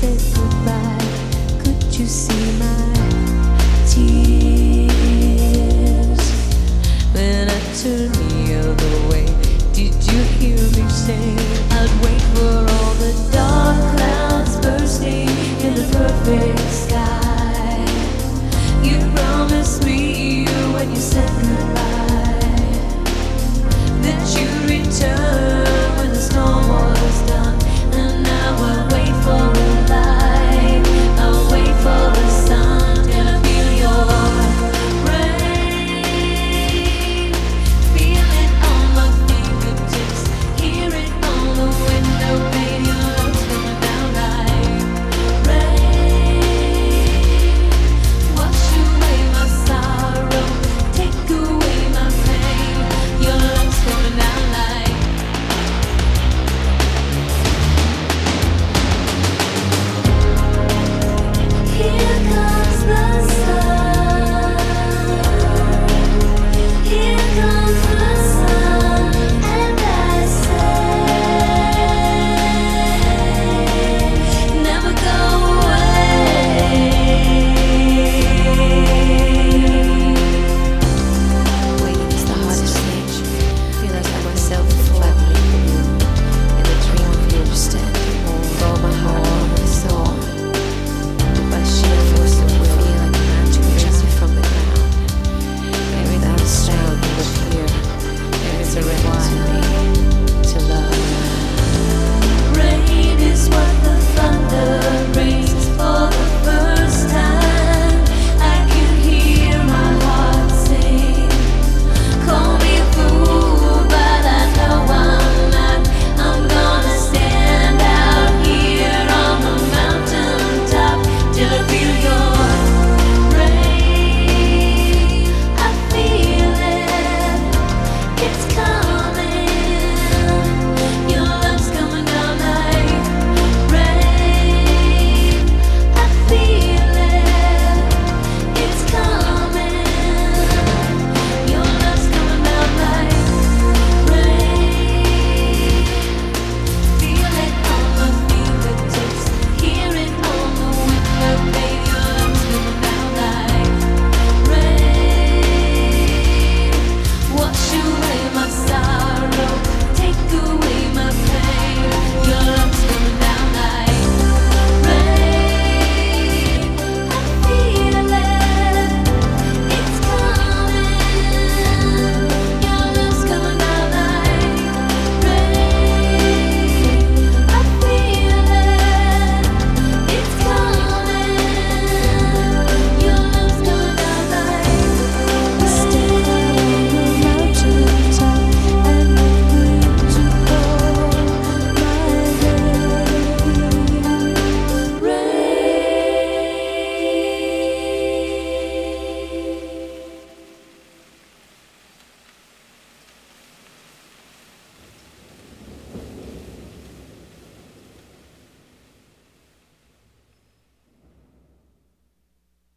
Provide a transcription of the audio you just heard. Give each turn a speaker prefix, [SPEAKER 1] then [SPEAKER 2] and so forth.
[SPEAKER 1] could you see my tears? When I turned the other way.